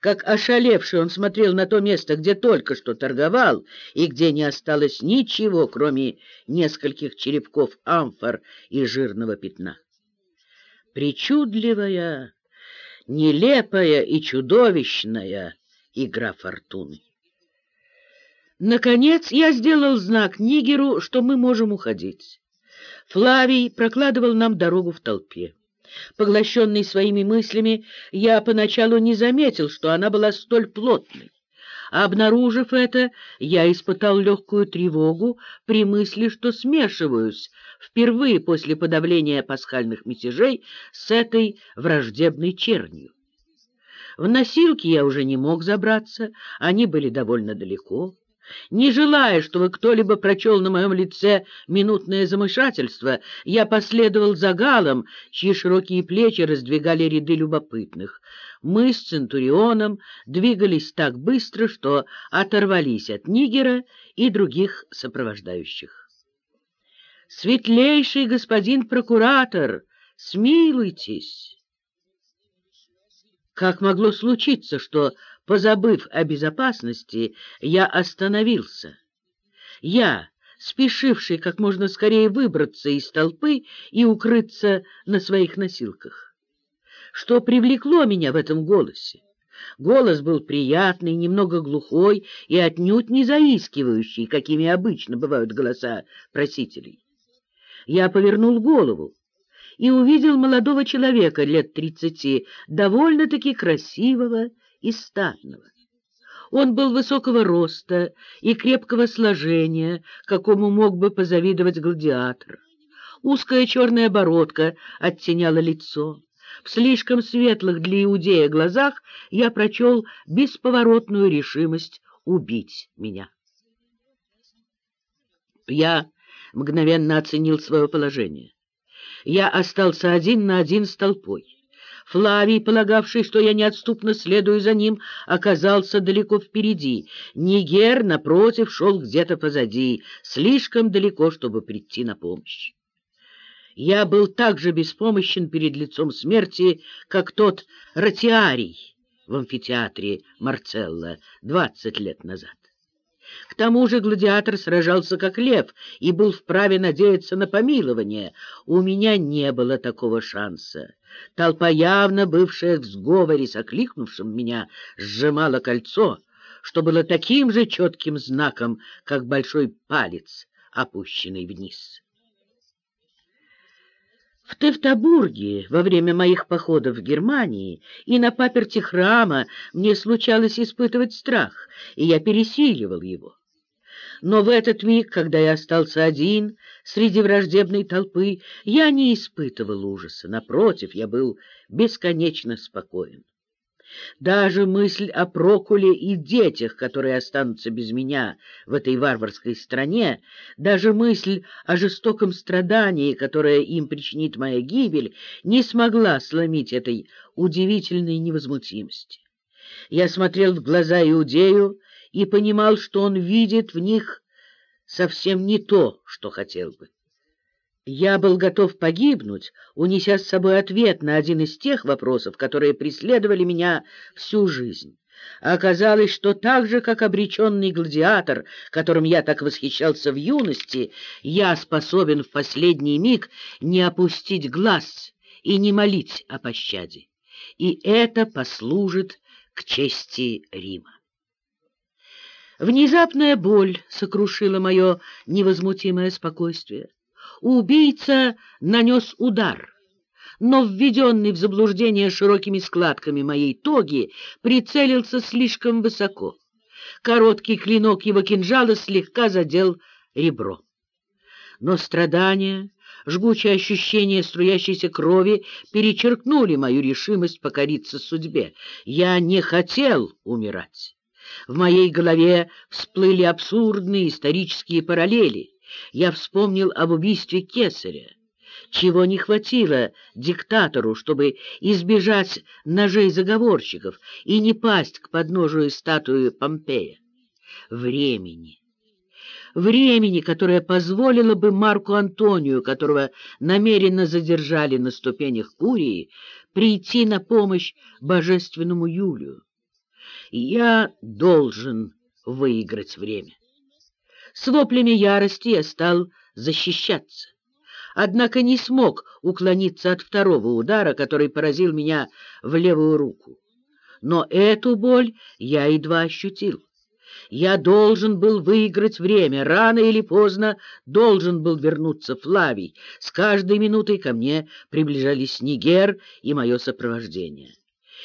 Как ошалевший он смотрел на то место, где только что торговал, и где не осталось ничего, кроме нескольких черепков амфор и жирного пятна. Причудливая, нелепая и чудовищная игра фортуны. Наконец я сделал знак Нигеру, что мы можем уходить. Флавий прокладывал нам дорогу в толпе. Поглощенный своими мыслями, я поначалу не заметил, что она была столь плотной. Обнаружив это, я испытал легкую тревогу при мысли, что смешиваюсь впервые после подавления пасхальных мятежей с этой враждебной чернью. В носилки я уже не мог забраться, они были довольно далеко. Не желая, чтобы кто-либо прочел на моем лице минутное замышательство, я последовал за Галом, чьи широкие плечи раздвигали ряды любопытных. Мы с Центурионом двигались так быстро, что оторвались от Нигера и других сопровождающих. «Светлейший господин прокуратор, смилуйтесь!» Как могло случиться, что Позабыв о безопасности, я остановился. Я, спешивший как можно скорее выбраться из толпы и укрыться на своих носилках. Что привлекло меня в этом голосе? Голос был приятный, немного глухой и отнюдь не заискивающий, какими обычно бывают голоса просителей. Я повернул голову и увидел молодого человека лет тридцати, довольно-таки красивого и статного. Он был высокого роста и крепкого сложения, какому мог бы позавидовать гладиатор. Узкая черная бородка оттеняла лицо. В слишком светлых для иудея глазах я прочел бесповоротную решимость убить меня. Я мгновенно оценил свое положение. Я остался один на один с толпой. Флавий, полагавший, что я неотступно следую за ним, оказался далеко впереди. Нигер, напротив, шел где-то позади, слишком далеко, чтобы прийти на помощь. Я был так же беспомощен перед лицом смерти, как тот ратиарий в амфитеатре Марцелла двадцать лет назад. К тому же гладиатор сражался как лев и был вправе надеяться на помилование. У меня не было такого шанса. Толпа, явно бывшая в сговоре с окликнувшим меня, сжимала кольцо, что было таким же четким знаком, как большой палец, опущенный вниз. В Тевтобурге во время моих походов в Германии и на паперти храма мне случалось испытывать страх, и я пересиливал его. Но в этот миг, когда я остался один среди враждебной толпы, я не испытывал ужаса. Напротив, я был бесконечно спокоен. Даже мысль о Прокуле и детях, которые останутся без меня в этой варварской стране, даже мысль о жестоком страдании, которое им причинит моя гибель, не смогла сломить этой удивительной невозмутимости. Я смотрел в глаза Иудею и понимал, что он видит в них совсем не то, что хотел бы. Я был готов погибнуть, унеся с собой ответ на один из тех вопросов, которые преследовали меня всю жизнь. Оказалось, что так же, как обреченный гладиатор, которым я так восхищался в юности, я способен в последний миг не опустить глаз и не молить о пощаде. И это послужит к чести Рима. Внезапная боль сокрушила мое невозмутимое спокойствие. Убийца нанес удар, но, введенный в заблуждение широкими складками моей тоги, прицелился слишком высоко. Короткий клинок его кинжала слегка задел ребро. Но страдания, жгучее ощущение струящейся крови перечеркнули мою решимость покориться судьбе. Я не хотел умирать. В моей голове всплыли абсурдные исторические параллели. Я вспомнил об убийстве Кесаря. Чего не хватило диктатору, чтобы избежать ножей заговорщиков и не пасть к подножию статуи Помпея? Времени. Времени, которое позволило бы Марку Антонию, которого намеренно задержали на ступенях Курии, прийти на помощь божественному Юлию. Я должен выиграть время. С воплями ярости я стал защищаться. Однако не смог уклониться от второго удара, который поразил меня в левую руку. Но эту боль я едва ощутил. Я должен был выиграть время, рано или поздно должен был вернуться Флавий. С каждой минутой ко мне приближались Нигер и мое сопровождение.